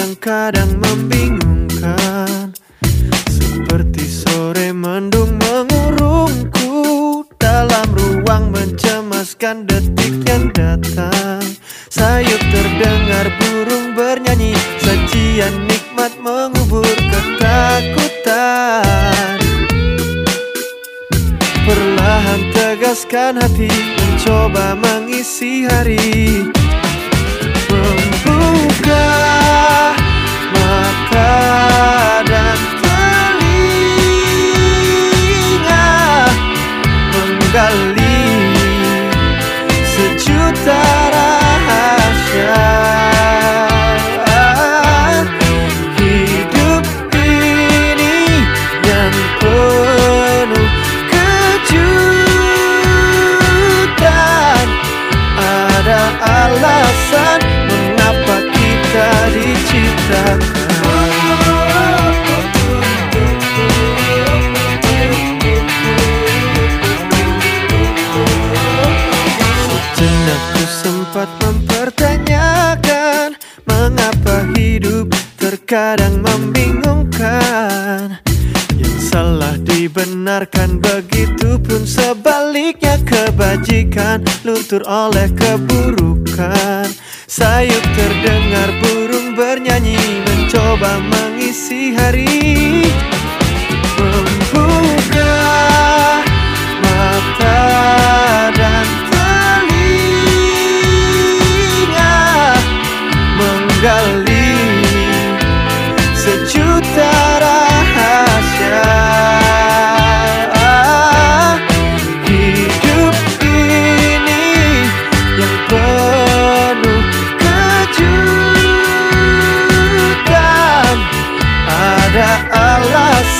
terkadang membingungkan. Seperti sore mendung mengurungku Dalam ruang mencemaskan detik yang datang. Sayup terdengar burung bernyanyi Sajian nikmat mengubur ketakutan. Perlahan tegaskan hati Mencoba mengisi hari sempat mempertanyakan Mengapa hidup terkadang membingungkan. Yang salah dibenarkan begitu pun sebaliknya kebajikan Luntur oleh keburukan. Sayup terdengar burung bernyanyi Mencoba mengisi hari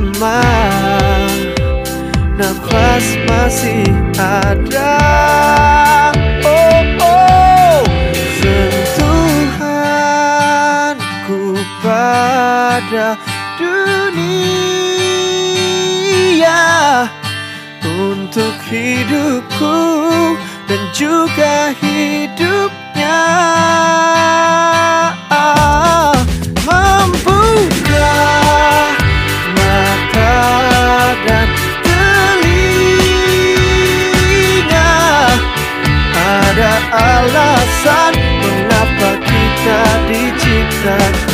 Selama nafas masih ada. Oh oh. Sentuhanku pada dunia. Untuk hidupku dan juga hidupnya alasan mengapa kita diciptakan